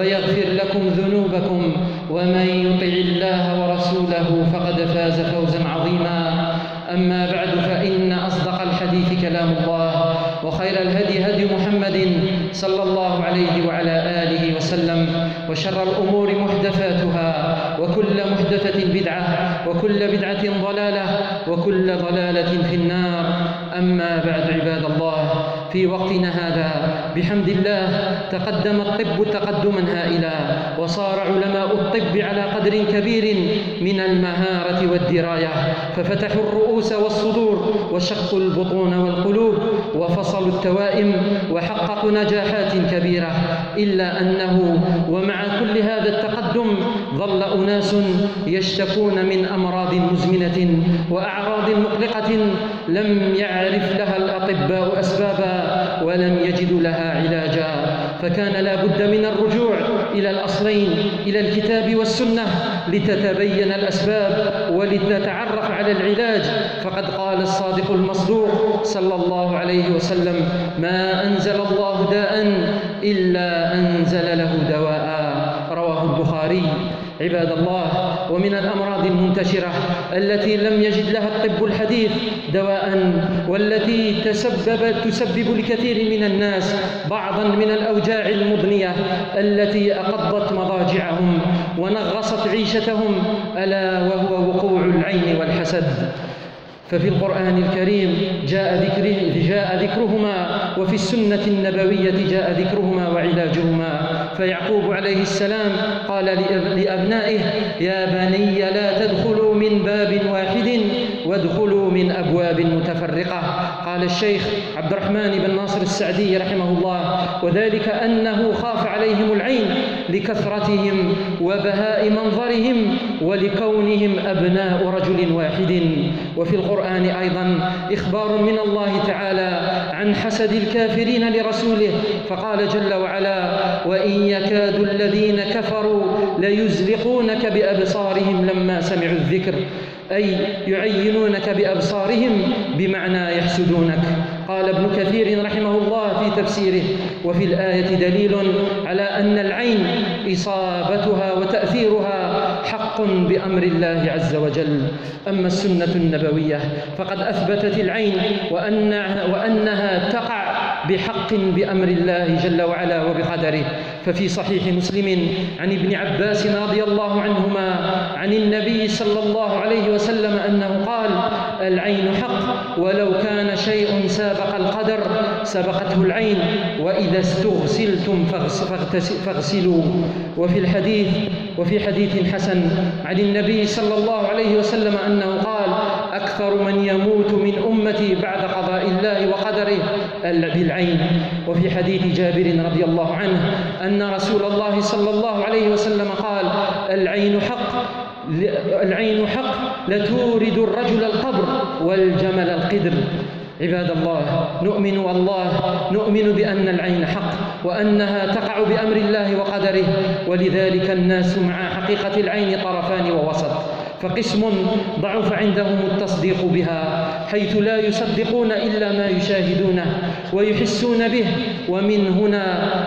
ويغفر لكم ذنوبكم ومن يطع الله ورسوله فقد فاز فوزا عظيما. أما بعد فإن أصدق الحديث كلام الله وخير الهدي هدي محمد صلى الله عليه وعلى آله وسلم وشر الأمور محدثاتها وكل محدثة بدعة وكل بدعة ضلالة وكل ضلالة في النار. أما بعد عباد الله في وقتنا هذا. بحمد الله تقدم الطب تقدما هائلا وصار علماء الطب على قدر كبير من المهارة والدراية. ففتحوا الرؤوس والصدور وشقوا البطون والقلوب وفصلوا التوائم وحققوا نجاحات كبيرة. إلا أنه ومع كل هذا التقدم ظل أناس يشتكون من أمراض مزمنة وأعراض مقلقة لم يعرف لها الأطباء ولم يجدوا لها علاجا فكان لا بد من الرجوع إلى الأصلين إلى الكتاب والسنة لتتبين الأسباب ولنتعرف على العلاج. فقد قال الصادق المصدوق صلى الله عليه وسلم ما أنزل الله داء إلا أنزل له دواء. رواه البخاري. عباد الله ومن الأمراض المنتشرة التي لم يجد لها الطب الحديث دواء والتي تسبب تسبب لكثير من الناس بعضا من الأوجاع المضنية التي أقضت مضاجعهم ونغصت عيشتهم ألا وهو وقوع العين والحسد. ففي القرآن الكريم جاء ذكره جاء ذكرهما وفي السنة النبوية جاء ذكرهما وعلاجهما. فيعقوب عليه السلام قال لأبنائه يا بني لا تدخلوا من باب واحد وادخلوا من أبواب متفرقة. قال الشيخ عبد الرحمن بن ناصر السعدي رحمه الله وذلك أنه خاف عليهم العين لكثرتهم وبهاء منظرهم ولكونهم أبناء رجل واحد. وفي القرآن أيضا إخبار من الله تعالى عن حسد الكافرين لرسوله فقال جل وعلا وإن يكاد الذين كفروا ليزلقونك بأبصارهم لما سمعوا الذكر أي يعينونك بأبصارهم بمعنى يحسدونك. قال ابن كثير رحمه الله في تفسيره وفي الآية دليل على أن العين إصابتها وتأثيرها حق بأمر الله عز وجل. أما السنة النبوية فقد أثبتت العين وأنها, وأنها تقع بحق بأمر الله جل وعلا وبقدره. ففي صحيح مسلم عن ابن عباس رضي الله عنهما عن النبي صلى الله عليه وسلم أنه قال العين حق ولو كان شيء سابق القدر سبقته العين وإذا استغسلتم فاغسلوا. وفي الحديث وفي حديث حسن عن النبي صلى الله عليه وسلم أنه قال أكثر من يموت من أمتي بعد قضاء الله وقدره بالعين وفي حديث جابر رضي الله عنه أن رسول الله صلى الله عليه وسلم قال العين حق العين حق لتورد الرجل القبر والجمل القدر. عباد الله نؤمن والله نؤمن بأن العين حق وأنها تقع بأمر الله وقدره ولذلك الناس مع حقيقة العين طرفان ووسط. فقسم ضعف عندهم التصديق بها. حيث لا يصدقون إلا ما يشاهدونه ويحسون به. ومن هنا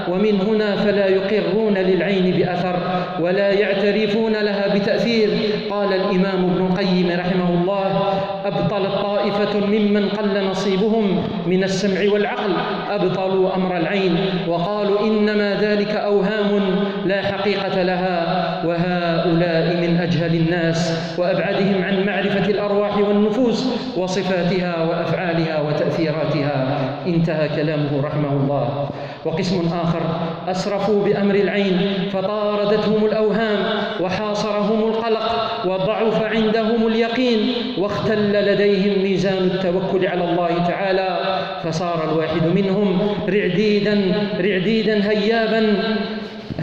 ومن هنا فلا يقرون للعين بأثر ولا يعترفون لها بتأثير. قال الإمام ابن القيم رحمه الله أبطلت طائفة ممن قل نصيبهم من السمع والعقل أبطلوا أمر العين وقالوا إنما ذلك أوهام لا حقيقة لها وهؤلاء من أجهل الناس وأبعدهم عن معرفة الأرواح والنفوس وصفاتها وأفعالها وتأثيراتها. انتهى كلامه رحمه الله. وقسم آخر. أسرفوا بأمر العين فطاردتهم الأوهام وحاصرهم القلق وضعف عندهم اليقين واختل لديهم ميزان التوكل على الله تعالى. فصار الواحد منهم رعديدا رعديدا هيابا.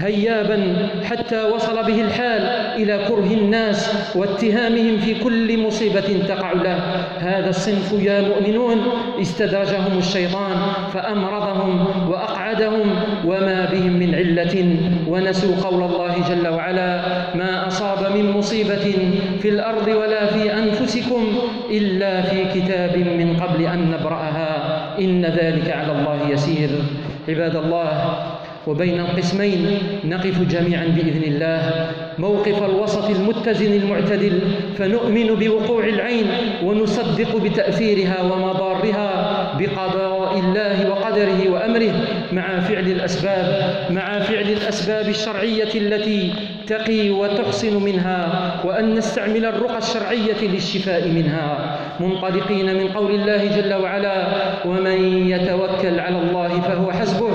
هيابا حتى وصل به الحال إلى كره الناس واتهامهم في كل مصيبة تقع له. هذا الصنف يا مؤمنون استدرجهم الشيطان فأمرضهم وأقعدهم وما بهم من علة. ونسوا قول الله جل وعلا ما أصاب من مصيبة في الأرض ولا في أنفسكم إلا في كتاب من قبل أن نبرأها. إن ذلك على الله يسير. عباد الله وبين القسمين. نقف جميعا بإذن الله. موقف الوسط المتزن المعتدل فنؤمن بوقوع العين ونصدق بتأثيرها ومضارها بقضاء الله وقدره وأمره مع فعل الأسباب مع فعل الأسباب الشرعية التي تقي وتحصن منها وأن نستعمل الرقى الشرعية للشفاء منها. منطلقين من قول الله جل وعلا ومن يتوكل على الله فهو حسبه.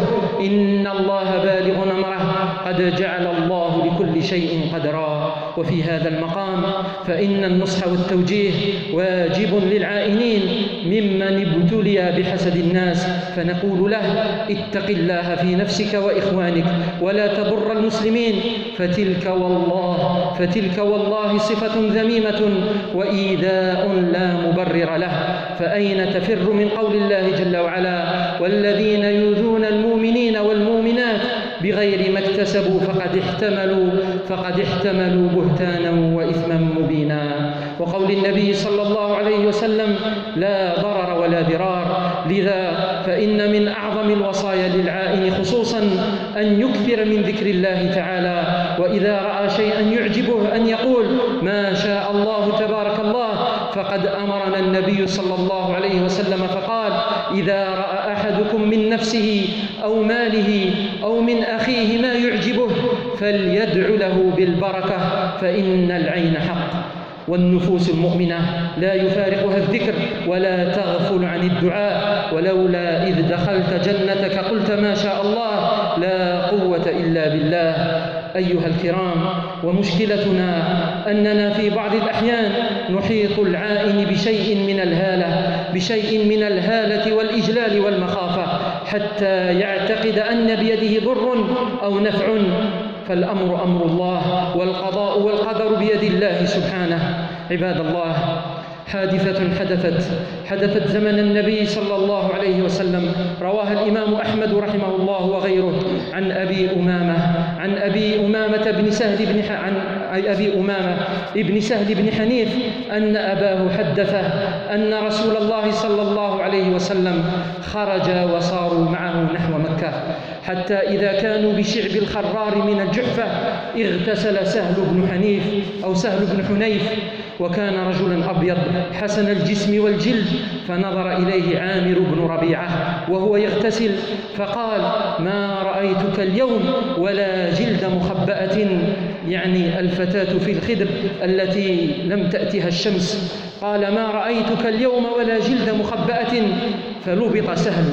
ان الله بالغ امره قد جعل الله لكل شيء قدرا وفي هذا المقام فإن النصح والتوجيه واجب للعائنين. ممن ابتلي بحسد الناس فنقول له اتق الله في نفسك وإخوانك ولا تضر المسلمين. فتلك والله فتلك والله صفة ذميمة وإيذاء لا مبرر له. فأين تفر من قول الله جل وعلا؟ والذين يؤذون المؤمنين والمؤمنات بغير ما اكتسبوا فقد احتملوا فقد احتملوا بهتانا وإثما مبينا. وقول النبي صلى الله عليه وسلم لا ضرر ولا ضرار لذا فإن من أعظم الوصايا للعائن خصوصا أن يكثر من ذكر الله تعالى. وإذا رأى شيئا يعجبه أن يقول ما شاء الله فقد أمرنا النبي صلى الله عليه وسلم فقال إذا رأى أحدكم من نفسه أو ماله أو من أخيه ما يعجبه فليدع له بالبركة فإن العين حق. والنفوس المؤمنة لا يفارقها الذكر ولا تغفل عن الدعاء ولولا إذ دخلت جنتك قلت ما شاء الله لا قوة إلا بالله. أيها الكرام ومشكلتنا أننا في بعض الأحيان نحيط العائن بشيء من الهالة بشيء من الهالة والإجلال والمخافة حتى يعتقد أن بيده ضر أو نفع فالأمر أمر الله والقضاء والقدر بيد الله سبحانه. عباد الله حادثة حدثت حدثت زمن النبي صلى الله عليه وسلم. رواها الإمام أحمد رحمه الله وغيره. عن أبي أمامة عن أبي أمامة بن سهل بن عن أبي أمامة ابن سهل بن حنيف أن أباه حدثه أن رسول الله صلى الله عليه وسلم خرج وصاروا معه نحو مكة. حتى إذا كانوا بشعب الخرار من الجحفة اغتسل سهل بن حنيف أو سهل بن حنيف وكان رجلا أبيض حسن الجسم والجلد فنظر إليه عامر بن ربيعة وهو يغتسل فقال ما رأيتك اليوم ولا جلد مخبأة؟ يعني الفتاة في الخدر التي لم تأتها الشمس. قال ما رأيتك اليوم ولا جلد مخبأة؟ فلبط سهل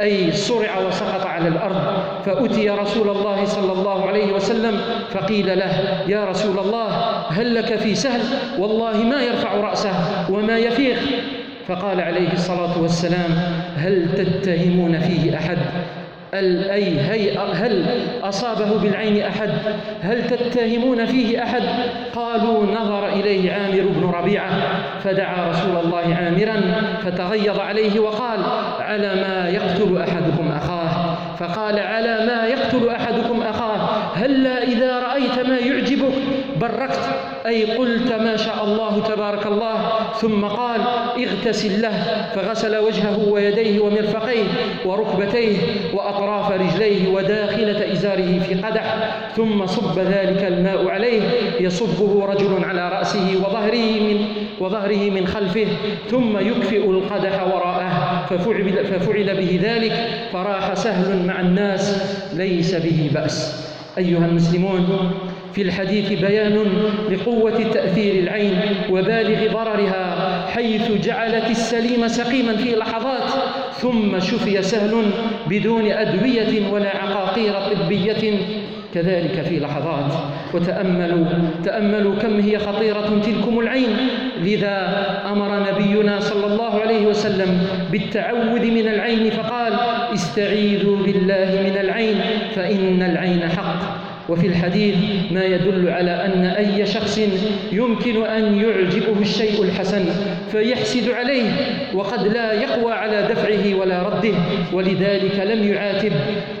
أي صرع وسقط على الأرض. فأتي رسول الله صلى الله عليه وسلم فقيل له يا رسول الله هل لك في سهل؟ والله ما يرفع رأسه وما يفيق. فقال عليه الصلاة والسلام هل تتهمون فيه أحد؟ أي هي هل أصابه بالعين أحد؟ هل تتهمون فيه أحد؟ قالوا نظر إليه عامر بن ربيعة فدعا رسول الله عامرا فتغيظ عليه وقال على ما يقتل أحدكم أخاه. فقال على ما يقتل أحدكم أخاه. هلا إذا رأيت ما يعجبك بركت. أي قلت ما شاء الله تبارك الله ثم قال اغتسل له. فغسل وجهه ويديه ومرفقيه وركبتيه وأطراف رجليه وداخلة إزاره في قدح ثم صب ذلك الماء عليه يصبه رجل على رأسه وظهره من وظهره من خلفه ثم يكفئ القدح وراءه ففعل, ففعل به ذلك فراح سهل مع الناس ليس به بأس. أيها المسلمون في الحديث بيان لقوة تأثير العين وبالغ ضررها حيث جعلت السليم سقيما في لحظات ثم شفي سهل بدون أدوية ولا عقاقير طبية. كذلك في لحظات وتأملوا تأملوا كم هي خطيرة تلكم العين. لذا أمر نبينا صلى الله عليه وسلم بالتعوذ من العين فقال استعيذوا بالله من العين فإن العين حق وفي الحديث ما يدل على أن أي شخص يمكن أن يعجبه الشيء الحسن فيحسد عليه وقد لا يقوى على دفعه ولا رده ولذلك لم يعاتب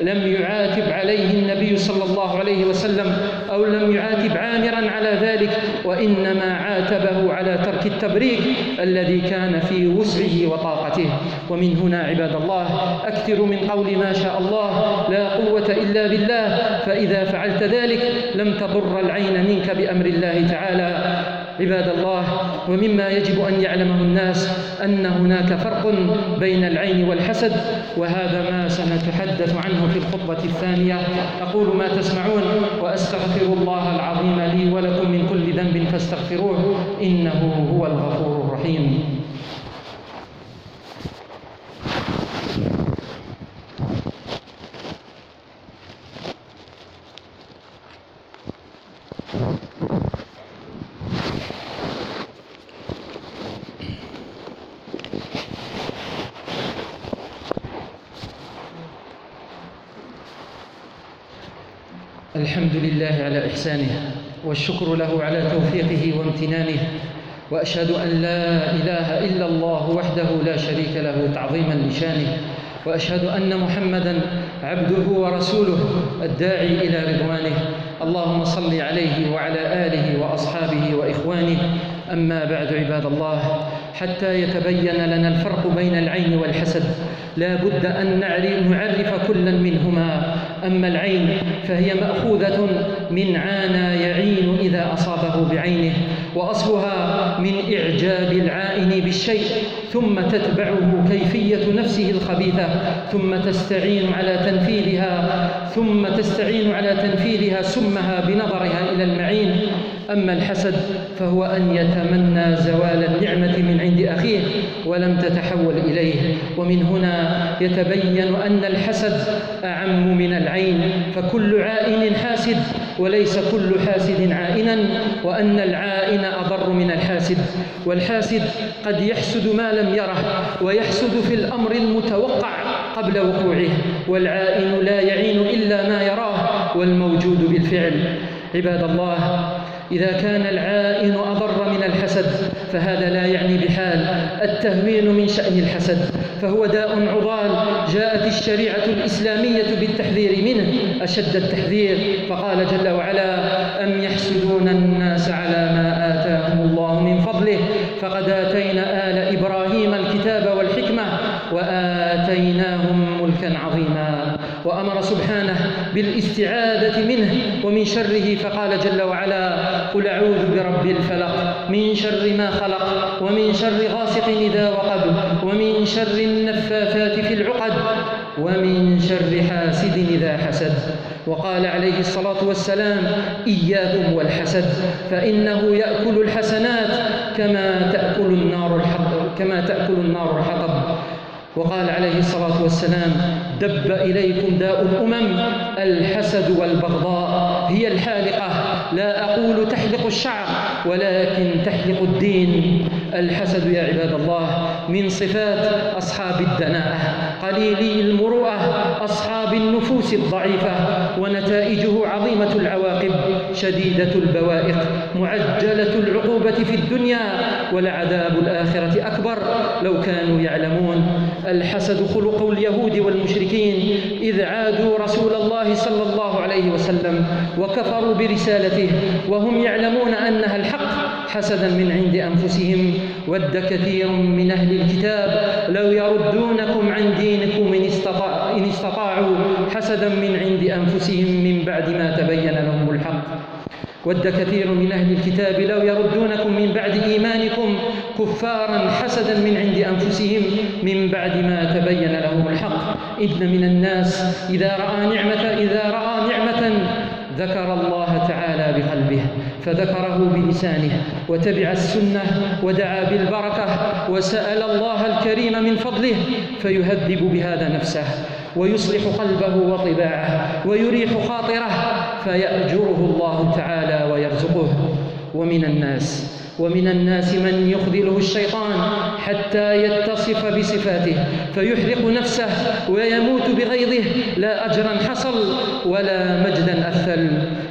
لم يعاتب عليه النبي صلى الله عليه وسلم. أو لم يعاتب عامرا على ذلك وإنما عاتبه على ترك التبريك الذي كان في وسعه وطاقته. ومن هنا عباد الله أكثر من قول ما شاء الله لا قوة إلا بالله فإذا فعلت ذلك لم تضر العين منك بأمر الله تعالى. عباد الله ومما يجب أن يعلمه الناس أن هناك فرق بين العين والحسد وهذا ما سنتحدث عنه في الخطبة الثانية. أقول ما تسمعون وأستغفر الله العظيم لي ولكم من كل ذنب فاستغفروه إنه هو الغفور الرحيم. الحمد لله على إحسانه والشكر له على توفيقه وامتنانه وأشهد أن لا إله إلا الله وحده لا شريك له تعظيما لشانه وأشهد أن محمدا عبده ورسوله الداعي إلى رضوانه. اللهم صل عليه وعلى آله وأصحابه وإخوانه. أما بعد عباد الله حتى يتبين لنا الفرق بين العين والحسد لا بد أن نعرف كلا منهما أما العين فهي مأخوذة من عانى يعين إذا أصابه بعينه وأصلها من إعجاب العائن بالشيء ثم تتبعه كيفية نفسه الخبيثة ثم تستعين على تنفيذها ثم تستعين على تنفيذها سمها بنظرها إلى المعين. أما الحسد فهو أن يتمنى زوال النعمة من عند أخيه ولم تتحول إليه. ومن هنا يتبين أن الحسد أعم من العين فكل عائن حاسد وليس كل حاسد عائنا وأن العائن أضر من الحاسد. والحاسد قد يحسد ما لم يره ويحسد في الأمر المتوقع قبل وقوعه. والعائن لا يعين إلا ما يراه والموجود بالفعل. عباد الله إذا كان العائن أضر من الحسد فهذا لا يعني بحال. التهوين من شأن الحسد. فهو داء عضال جاءت الشريعة الإسلامية بالتحذير منه. أشد التحذير. فقال جل وعلا أم يحسدون الناس على ما آتاهم الله من فضله؟ فقد آتينا آل إبراهيم الكتاب والحكمة وآتيناهم ملكا عظيما. وأمر سبحانه بالاستعاذة منه ومن شره فقال جل وعلا قل أعوذ برب الفلق من شر ما خلق ومن شر غاسق إذا وقب ومن شر النفاثات في العقد ومن شر حاسد إذا حسد وقال عليه الصلاة والسلام إياكم والحسد فإنه يأكل الحسنات كما تأكل النار الحطب كما تأكل النار الحطب وقال عليه الصلاة والسلام دب إليكم داء الأمم الحسد والبغضاء هي الحالقة. لا أقول تحلق الشعر. ولكن تحلق الدين. الحسد يا عباد الله من صفات أصحاب الدناءة. قليلي المروءة أصحاب النفوس الضعيفة ونتائجه عظيمة العواقب شديدة البوائق معجلة العقوبة في الدنيا ولعذاب الآخرة أكبر. لو كانوا يعلمون الحسد خلق اليهود والمشركين إذ عادوا رسول الله صلى الله عليه وسلم وكفروا برسالته وهم يعلمون أنها الحق حسدا من عند أنفسهم ود كثير من أهل الكتاب لو يردونكم عن دينكم إن, استطاع إن استطاعوا حسدا من عند أنفسهم من بعد ما تبين لهم الحق. ود كثير من أهل الكتاب لو يردونكم من بعد إيمانكم كفارا حسدا من عند أنفسهم من بعد ما تبين لهم الحق. إن من الناس إذا رأى نعمة إذا رأى نعمة ذكر الله تعالى بقلبه فذكره بلسانه وتبع السنة ودعا بالبركة وسأل الله الكريم من فضله فيهذب بهذا نفسه ويصلح قلبه وطباعه ويريح خاطره فيأجره الله تعالى ويرزقه. ومن الناس ومن الناس من يخذله الشيطان حتى يتصف بصفاته فيحرق نفسه ويموت بغيظه لا أجرا حصل ولا مجدا أثل.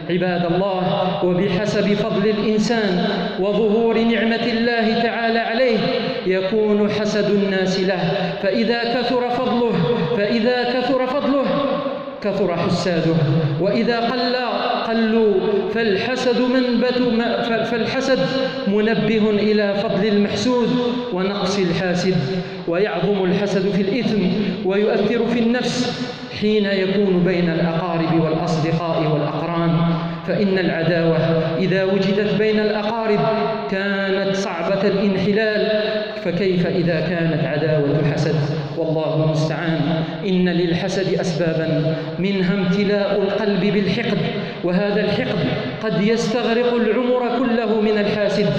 عباد الله وبحسب فضل الإنسان وظهور نعمة الله تعالى عليه يكون حسد الناس له. فإذا كثر فضله فإذا كثر فضله كثر حساده وإذا قل قلوا فالحسد منبت فالحسد منبه إلى فضل المحسود ونقص الحاسد. ويعظم الحسد في الإثم ويؤثر في النفس حين يكون بين الأقارب والأصدقاء والأقران. فإن العداوة إذا وجدت بين الأقارب كانت صعبة الانحلال. فكيف إذا كانت عداوة حسد؟ والله المستعان. إن للحسد أسبابا منها امتلاء القلب بالحقد. وهذا الحقد قد يستغرق العمر كله من الحاسد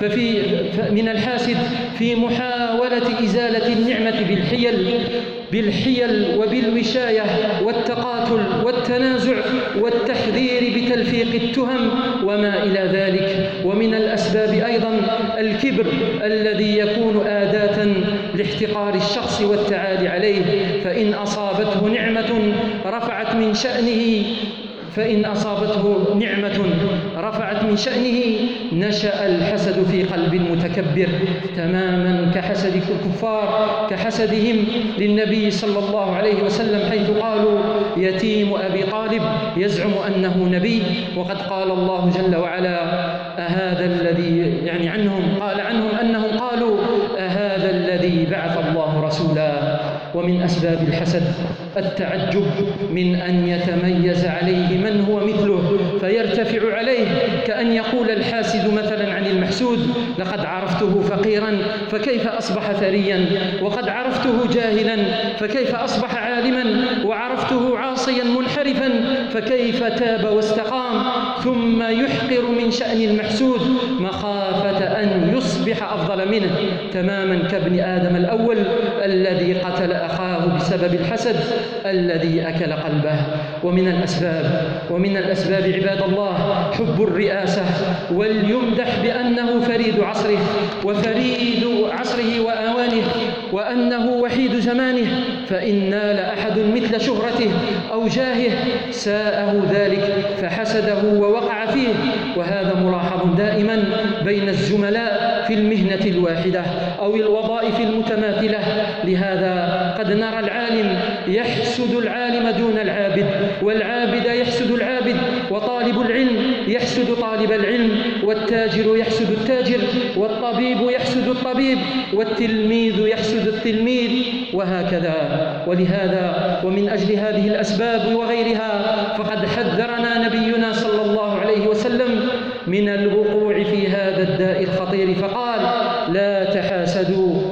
ففي من الحاسد في محاولة إزالة النعمة بالحيل بالحيل وبالوشاية والتقاتل والتنازع والتحذير بتلفيق التهم وما إلى ذلك. ومن الأسباب أيضا الكبر الذي يكون آداة لاحتقار الشخص والتعالي عليه فإن أصابته نعمة رفعت من شأنه فإن أصابته نعمة رفعت من شأنه نشأ الحسد في قلب المتكبر تماما كحسد الكفار كحسدهم للنبي صلى الله عليه وسلم حيث قالوا يتيم أبي طالب يزعم أنه نبي وقد قال الله جل وعلا أهذا الذي يعني عنهم قال عنهم أنهم قالوا أهذا الذي بعث الله رسولا. ومن أسباب الحسد التعجب من أن يتميز عليه من هو مثله فيرتفع عليه كأن يقول الحاسد مثلا عن المحسود لقد عرفته فقيرا فكيف أصبح ثريا؟ وقد عرفته جاهلا فكيف أصبح عالما؟ وعرفته فكيف تاب واستقام ثم يحقر من شأن المحسود مخافة أن يصبح أفضل منه تماما كابن آدم الأول الذي قتل أخاه بسبب الحسد الذي أكل قلبه. ومن الأسباب ومن الأسباب عباد الله حب الرئاسة وليمدح بأنه فريد عصره وفريد عصره وآوانه وأنه وحيد زمانه فإن نال أحد مثل شهرته أو جاهه ساءه ذلك فحسده ووقع فيه. وهذا ملاحظ دائما بين الزملاء في المهنة الواحدة أو الوظائف المتماثلة. لهذا قد نرى العالم يحسد العالم دون العابد والعابد يحسد العابد وطالب العلم يحسد طالب العلم والتاجر يحسد التاجر والطبيب يحسد الطبيب والتلميذ يحسد التلميذ وهكذا. ولهذا ومن أجل هذه الأسباب وغيرها فقد حذرنا نبينا صلى الله عليه وسلم من الوقوع في هذا الداء الخطير فقال لا تحاسدوا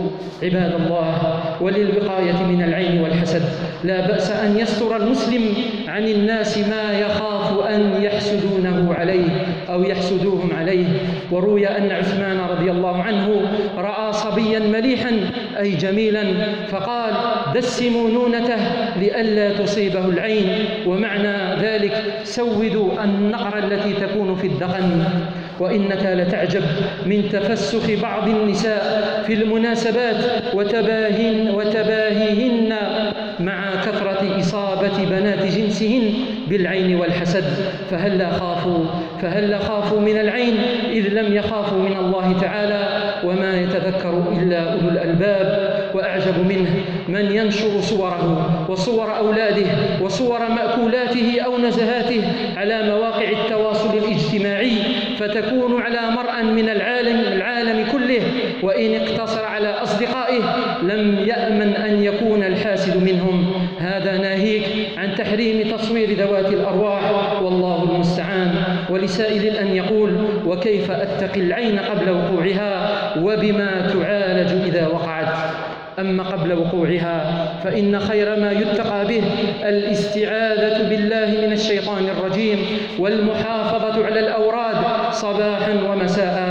عباد الله وللوقاية من العين والحسد. لا بأس أن يستر المسلم عن الناس ما يخاف أن يحسدونه عليه أو يحسدوهم عليه. وروي أن عثمان رضي الله عنه رأى صبيا مليحا أي جميلا فقال دسموا نونته لئلا تصيبه العين ومعنى ذلك سودوا النقر التي تكون في الدقن. وإنك لتعجب من تفسخ بعض النساء في المناسبات وتباهن وتباهيهن مع كثرة إصابة بنات جنسهن بالعين والحسد. فهلا خافوا فهلا خافوا من العين؟ إذ لم يخافوا من الله تعالى. وما يتذكر إلا أولو الألباب. وأعجب منه من ينشر صوره وصور أولاده وصور مأكولاته أو نزهاته على مواقع التواصل الاجتماعي فتكون على مرأى من العالم العالم كله وإن اقتصر على أصدقائه لم يأمن أن يكون الحاسد منهم. هذا ناهيك عن تحريم تصوير ذوات الأرواح والله المستعان. ولسائل أن يقول وكيف أتقي العين قبل وقوعها؟ وبما تعالج إذا وقعت؟ أما قبل وقوعها فإن خير ما يتقى به الاستعاذة بالله من الشيطان الرجيم والمحافظة على الأوراد صباحا ومساء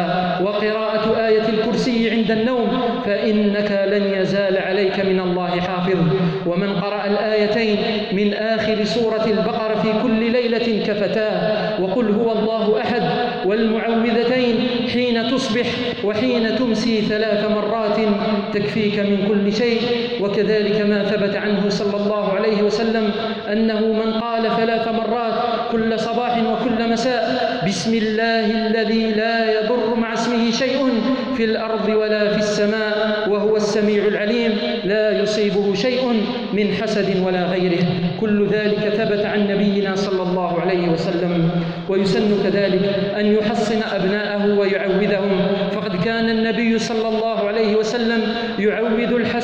وقراءة آية الكرسي عند النوم فإنك لن يزال عليك من الله حافظ. ومن قرأ الآيتين من آخر سورة البقرة في كل ليلة كفتاه وقل هو الله أحد. والمعوذتين حين تصبح وحين تمسي ثلاث مرات تكفيك من كل شيء. وكذلك ما ثبت عنه صلى الله عليه وسلم أنه من قال ثلاث مرات كل صباح وكل مساء بسم الله الذي لا يضر مع اسمه شيء في الأرض ولا في السماء وهو السميع العليم لا يصيبه شيء من حسد ولا غيره. كل ذلك ثبت عن نبينا صلى الله عليه وسلم ويسن كذلك أن يحصن أبناءه ويعوذهم. فقد كان النبي صلى الله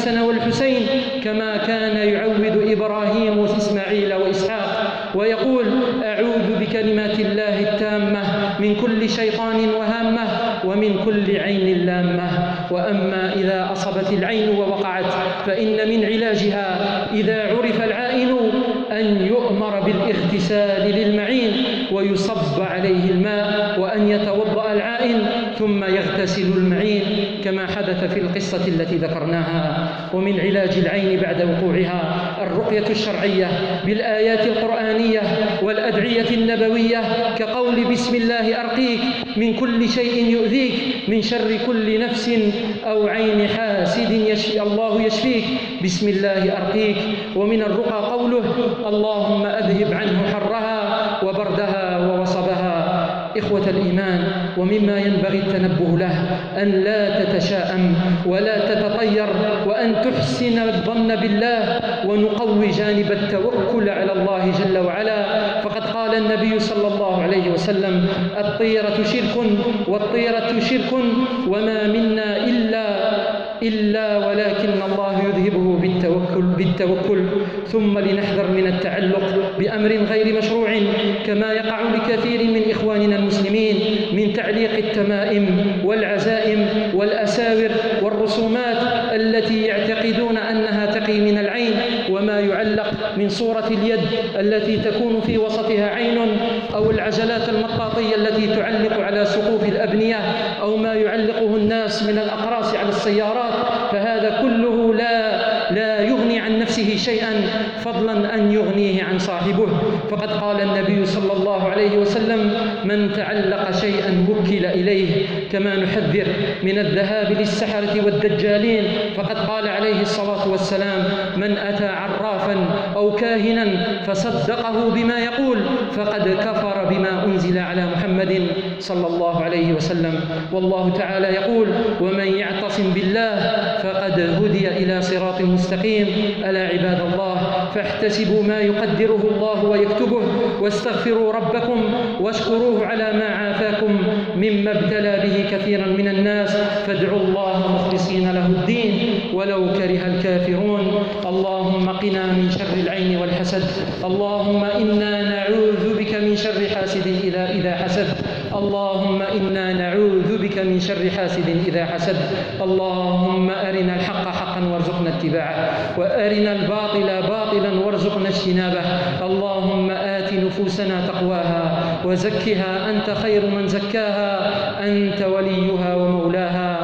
الحسن والحسين كما كان يعوذ إبراهيم وإسماعيل وإسحاق ويقول أعوذ بكلمات الله التامة من كل شيطان وهامة ومن كل عين لامة. وأما إذا أصبت العين ووقعت فإن من علاجها إذا عرف العائن أن يؤمر بالاغتسال للمعين ويصب عليه الماء وأن يتوضأ العائن ثم يغتسل المعين كما حدث في القصة التي ذكرناها. ومن علاج العين بعد وقوعها الرقية الشرعية بالآيات القرآنية والأدعية النبوية كقول بسم الله أرقيك من كل شيء يؤذيك من شر كل نفس أو عين حاسد يشفي الله يشفيك. بسم الله أرقيك ومن الرقى قوله اللهم أذهب عنه إخوة الإيمان ومما ينبغي التنبه له أن لا تتشاءم ولا تتطير وأن تحسن الظن بالله ونقوي جانب التوكل على الله جل وعلا. فقد قال النبي صلى الله عليه وسلم الطيرة شرك والطيرة شرك وما منا إلا إلا ولكن الله يذهبه بالتوكل بالتوكل ثم لنحذر من التعلق بأمر غير مشروع كما يقع لكثير من إخواننا المسلمين من تعليق التمائم والعزائم والأساور والرسومات التي يعتقدون أنها تقي من العين وما يعلق من صورة اليد التي تكون في وسطها عين أو العجلات المطاطية التي تعلق على سقوف الأبنية أو ما يعلقه الناس من الأقراص على السيارات فهذا كله لا نفسه شيئا فضلا أن يغنيه عن صاحبه. فقد قال النبي صلى الله عليه وسلم من تعلق شيئا وكل إليه كما نحذر من الذهاب للسحرة والدجالين. فقد قال عليه الصلاة والسلام من أتى عرافا أو كاهنا فصدقه بما يقول فقد كفر بما أنزل على محمد صلى الله عليه وسلم. والله تعالى يقول ومن يعتصم بالله فقد هدي إلى صراط مستقيم. ألا عباد الله فاحتسبوا ما يقدره الله ويكتبه واستغفروا ربكم واشكروه على ما عافاكم مما ابتلى به كثيرا من الناس. فادعوا الله مخلصين له الدين ولو كره الكافرون. اللهم قنا من شر العين والحسد. اللهم إنا نعوذ بك من شر حاسد إذا حسد. اللهم إنا نعوذ بك من شر حاسد إذا حسد. اللهم أرنا الحق حقا وارزقنا اتباعه وأرنا الباطل باطلا وارزقنا اجتنابه. اللهم آت نفوسنا تقواها وزكها أنت خير من زكاها أنت وليها ومولاها.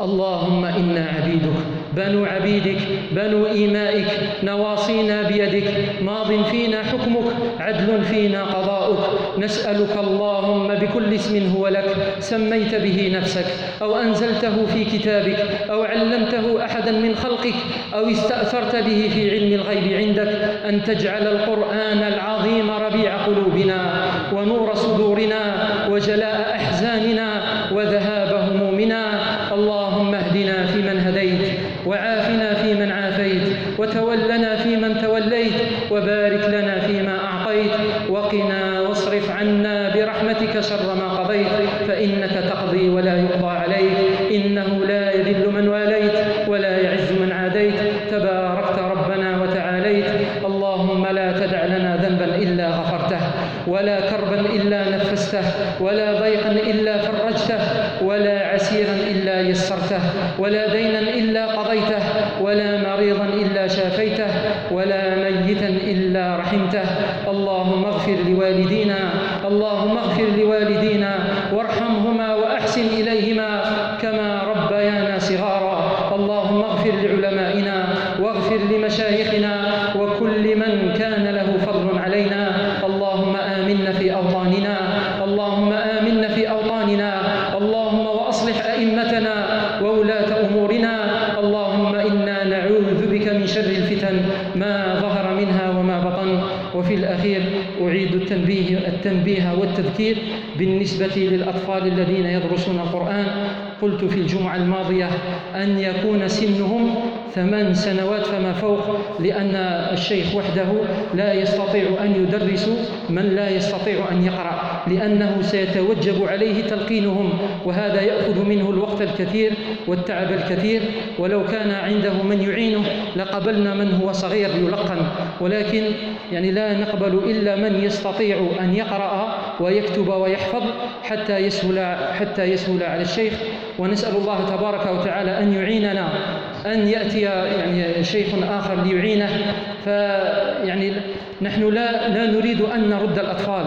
اللهم إنا عبيدك بنو عبيدك بنو إيمائك نواصينا بيدك ماض فينا حكمك عدل فينا قضاؤك. نسألك اللهم بكل اسم هو لك سميت به نفسك أو أنزلته في كتابك أو علمته أحدا من خلقك أو استأثرت به في علم الغيب عندك أن تجعل القرآن العظيم ربيع قلوبنا ونور صدورنا وجلاء أحزاننا وذهاب همومنا اللهم اهدنا فيمن هديت ولا ضيقا إلا فرجته ولا عسيرا إلا يسرته ولا دينا إلا قضيته ولا مريضا إلا شافيته ولا ميتا إلا رحمته اللهم اغفر لوالدينا اللهم اغفر لوالدينا وارحمهما وأحسن إليهما كما ربيانا صغارا اللهم اغفر لعلمائنا واغفر لمشايخنا وكل من كان له فضل علينا اللهم آمنا في أوطاننا اللهم آمنا في أوطاننا اللهم وأصلح أئمتنا وولاة أمورنا اللهم إنا نعوذ بك من شر الفتن ما ظهر منها وما بطن وفي الأخير أعيد التنبيه والتذكير بالنسبة للأطفال الذين يدرسون القرآن. قلت في الجمعة الماضية أن يكون سنهم ثمان سنوات فما فوق لأن الشيخ وحده لا يستطيع أن يدرس من لا يستطيع أن يقرأ لأنه سيتوجب عليه تلقينهم وهذا يأخذ منه الوقت الكثير والتعب الكثير ولو كان عنده من يعينه لقبلنا من هو صغير يلقن. ولكن يعني لا نقبل إلا من يستطيع أن يقرأ ويكتب ويحفظ حتى يسهل حتى يسهل على الشيخ. ونسأل الله تبارك وتعالى أن يعيننا أن يأتي يعني شيخ آخر ليعينه. فيعني نحن لا لا نريد أن نرد الأطفال.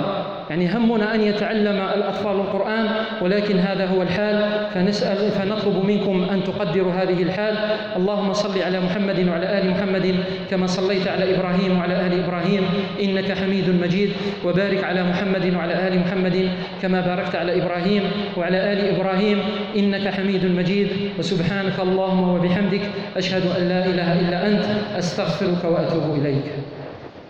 يعني همنا أن يتعلم الأطفال القرآن ولكن هذا هو الحال. فنسأل فنطلب منكم أن تقدروا هذه الحال. اللهم صل على محمد وعلى آل محمد كما صليت على إبراهيم وعلى آل إبراهيم. إنك حميد مجيد. وبارك على محمد وعلى آل محمد كما باركت على إبراهيم وعلى آل إبراهيم. إنك حميد مجيد. وسبحانك اللهم وبحمدك أشهد أن لا إله إلا أنت أستغفرك وأتوب إليك.